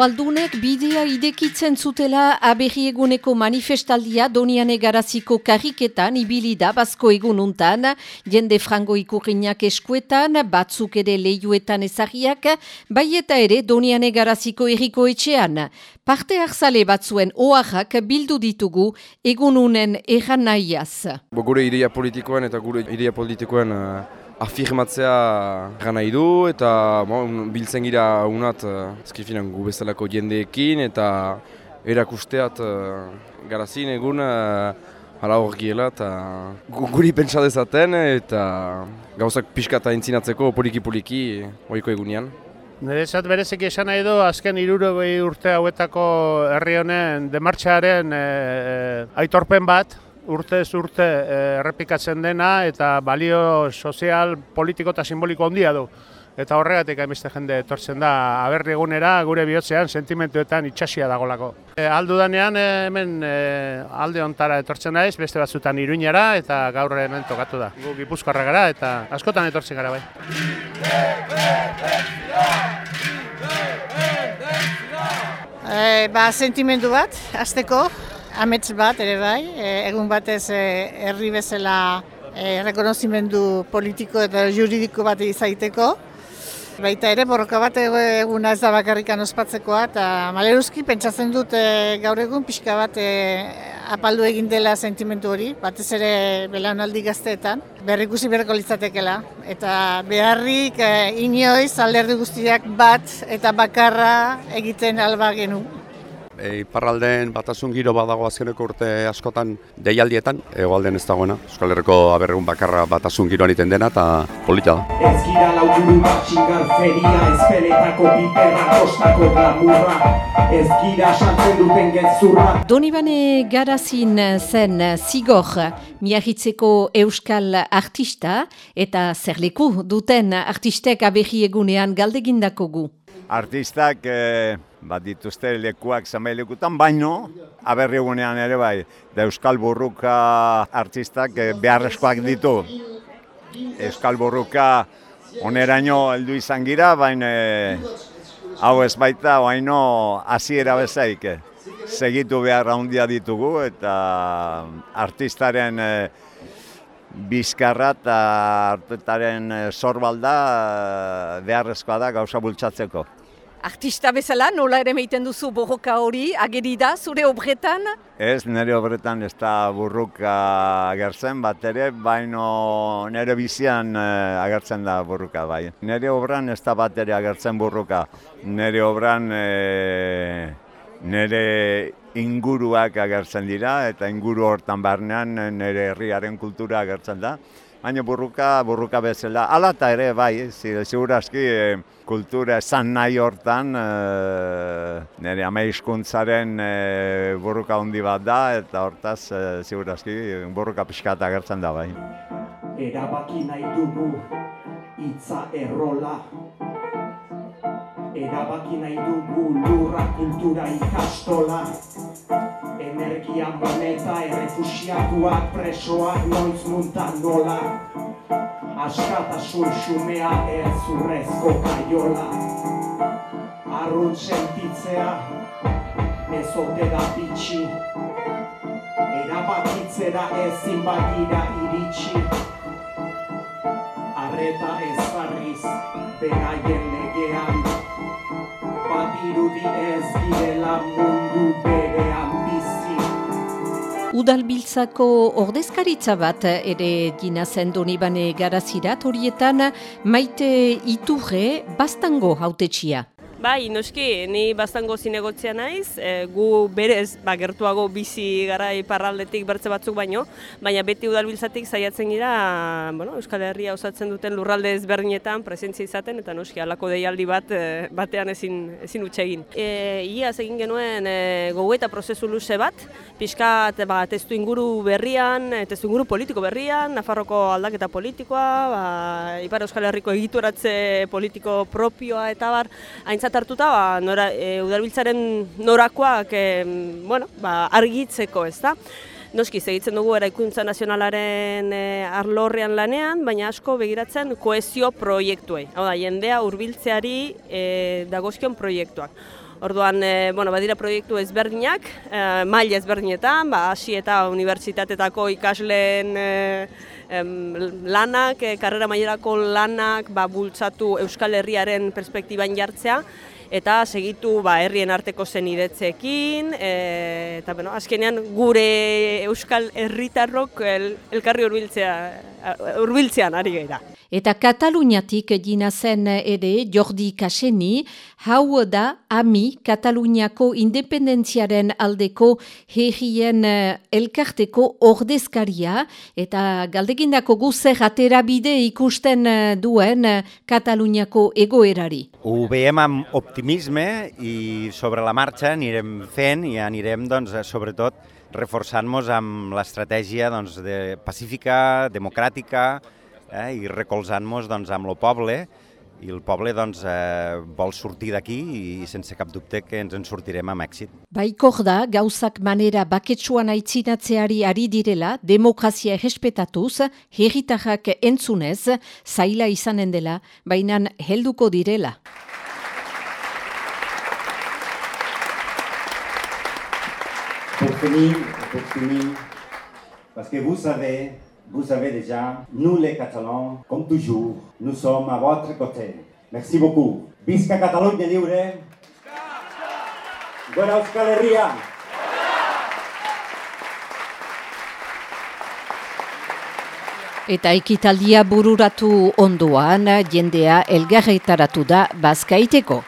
Udaldunek bidea idekitzen zutela aberri eguneko manifestaldia doniane garaziko karriketan ibili da bazko egununtan, jende frango ikurriñak eskuetan, batzuk ere lehiuetan ezagiak, bai eta ere doniane garaziko erriko etxean. Parte hartzale batzuen oaxak bildu ditugu egununen erran nahiaz. Gure ideia politikoen eta gure ideia politikoen uh, afirmatzea gana nahi du eta bo, biltzen gira unat ezkifinan gu bezalako jendeekin eta erakusteat uh, garazin egun uh, hala hor giela eta guri pentsa dezaten eta gauzak pixka eta entzinatzeko poliki-poliki oiko egunean. Nire zat berezeki esan nahi du, azken irurogei urte hauetako herri honen demartxaren e, aitorpen bat, urtez urte eh, errepikatzen dena eta balio sozial, politiko eta simboliko handia du. Eta horregatik hainbeste jende etortzen da aberri egunera gure bihotzean sentimentuetan itxasia dagolako. E, aldu danean hemen alde ontara etortzen naiz, beste batzutan iruñara eta gaur hemen tokatu da. Gu gipuzkoarra gara eta askotan etortzen gara bai. E, ba, sentimendu bat, azteko, amets bat ere bai, e, egun batez e, herri bezala e, politiko eta juridiko bat izaiteko. Baita ere, borroka bat eguna ez da bakarrikan ospatzekoa, eta maleruzki pentsatzen dut e, gaur egun pixka bat e, apaldu egin dela sentimentu hori, batez ere belaunaldi gazteetan, berrikusi berreko litzatekela. Eta beharrik e, inoiz alderdi guztiak bat eta bakarra egiten alba genu e, iparralden batasun giro badago azkeneko urte askotan deialdietan, egoalden ez dagoena. Euskal Herriko aberregun bakarra batasun giroan iten dena eta polita da. Ez gira lauguru batxingar feria, ez peletako biberra, kostako glamurra, ez gira santzen duten gezurra. Donibane garazin zen zigor miahitzeko euskal artista eta zerleku duten artistek abehi egunean galdegindako gu. Artistak eh, bat dituzte lekuak lekutan, baino, aberri egunean ere bai, da Euskal Burruka artistak eh, beharrezkoak ditu. Euskal Burruka oneraino heldu izan gira, baina eh, hau ez baita, baino hasiera bezaik. Eh. Segitu behar handia ditugu eta artistaren bizkarra eta artetaren sorbalda beharrezkoa da gauza bultzatzeko. Artista bezala, nola ere meiten duzu borroka hori, ageri da, zure obretan? Ez, nire obretan ez da burruka agertzen bat ere, baino nire bizian eh, agertzen da burruka bai. Nire obran ez da bat ere agertzen burruka. Nire obran e, nire inguruak agertzen dira, eta inguru hortan barnean nire herriaren kultura agertzen da. Baina burruka, burruka bezala, ala eta ere bai, ziurazki e, kultura esan nahi hortan, e, nire ame izkuntzaren e, burruka handi bat da, eta hortaz e, ziurazki burruka pixkata gertzen da bai. Erabaki nahi dugu, itza errola, erabaki nahi dugu lurra kultura ikastola, energia moneta errefusiatuak presoak noiz muntan nola. Askatasun xumea ez urrezko kaiola. Arrun sentitzea ez ote da bitxi. Erabakitzera ezin bagira iritsi. Arreta ez barriz beraien legean. Badirudi ez direla mundu berean Udalbiltzako ordezkaritza bat ere gina zen donibane garazirat horietan maite iturre bastango hautetxia. Bai, noski, ni bastango zinegotzea naiz, e, gu berez, ba, gertuago bizi gara iparraldetik bertze batzuk baino, baina beti udalbiltzatik zaiatzen gira, bueno, Euskal Herria osatzen duten lurralde ezberdinetan presentzia izaten, eta noski, alako deialdi bat e, batean ezin, ezin utxegin. E, iaz egin genuen e, gogu eta prozesu luze bat, pixkat ba, testu inguru berrian, testu inguru politiko berrian, Nafarroko aldaketa politikoa, ba, Ipar Euskal Herriko egituratze politiko propioa eta bar, aintzat aintzat hartuta ba, nora, e, udalbiltzaren norakoak e, bueno, ba, argitzeko, ez da? Noski, segitzen dugu eraikuntza nazionalaren e, arlorrean lanean, baina asko begiratzen koezio proiektuei. Hau da, jendea hurbiltzeari e, dagozkion proiektuak. Orduan, e, bueno, badira proiektu ezberdinak, e, maila ezberdinetan, ba, hasi eta unibertsitatetako ikasleen e, lanak, e, karrera mailerako lanak, ba, bultzatu Euskal Herriaren perspektiban jartzea, eta segitu ba, herrien arteko zen idetzekin, e, eta bueno, azkenean gure Euskal Herritarrok el, elkarri urbiltzean ari gaira. Eta Kataluniatik gina zen ere Jordi Kaseni, hau da ami Kataluniako independentziaren aldeko herrien eh, elkarteko ordezkaria eta galdegindako guzer atera bide ikusten eh, duen eh, Kataluniako egoerari. Ho veiem amb optimisme i sobre la marxa anirem fent i anirem doncs, sobretot reforçant-nos amb l'estratègia doncs, de pacífica, democràtica, eh, i recolzant-nos doncs, amb el poble, i el poble doncs, eh, vol sortir d'aquí i sense cap dubte que ens en sortirem amb èxit. Baikor da, gauzak manera baketsuan aitzinatzeari ari direla, demokrazia errespetatuz, herritarrak entzunez, zaila izanen dela, baina helduko direla. Pour finir, pour finir, parce que vous savez, Vous savez déjà, nous les Catalans, comme toujours, nous sommes à votre côté. Merci beaucoup. Visca Catalunya Lliure! Gora Euskal Herria! Eta ekitaldia bururatu ondoan, jendea elgarretaratu da bazkaiteko.